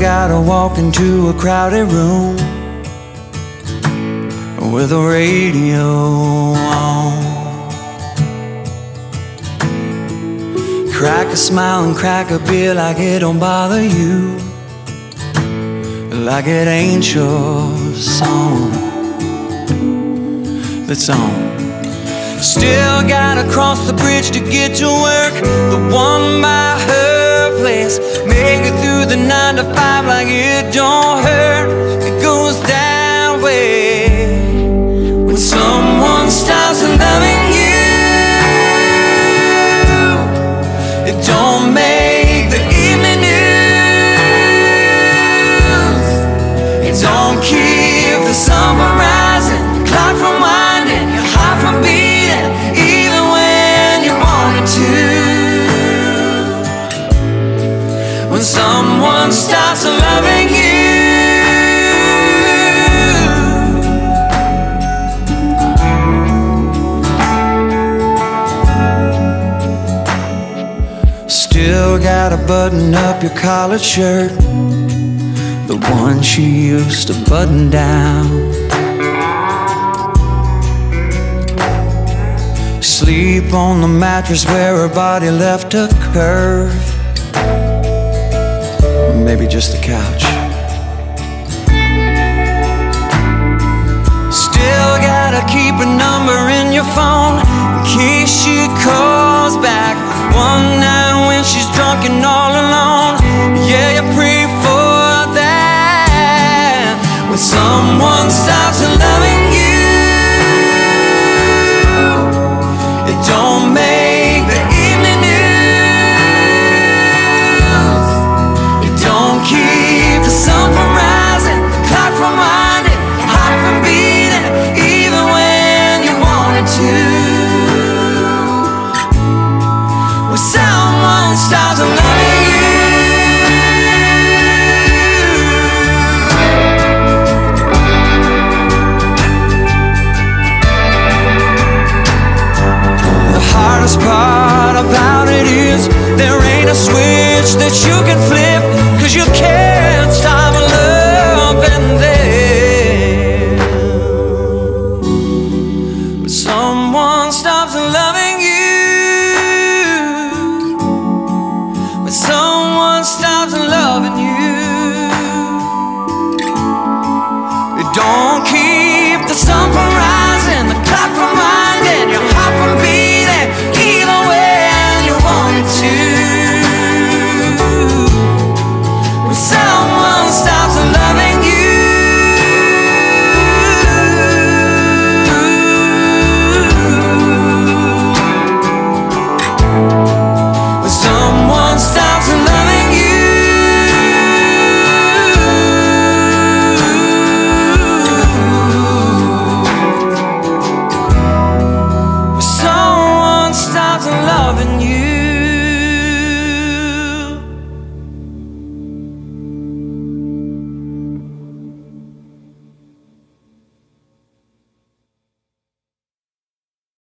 gotta walk into a crowded room with a radio on. Crack a smile and crack a beer like it don't bother you, like it ain't your song that's on. Still gotta cross the bridge to get to work, the one by her place. Make it through the nine to five like it don't hurt. Still gotta button up your collared shirt, the one she used to button down. Sleep on the mattress where her body left a curve. Maybe just a couch. Still gotta keep a number in your phone in case she calls back one night when she's someone stops loving you. The hardest part about it is there ain't a switch that you can flip, cause you can't stop don't keep the sun from loving you.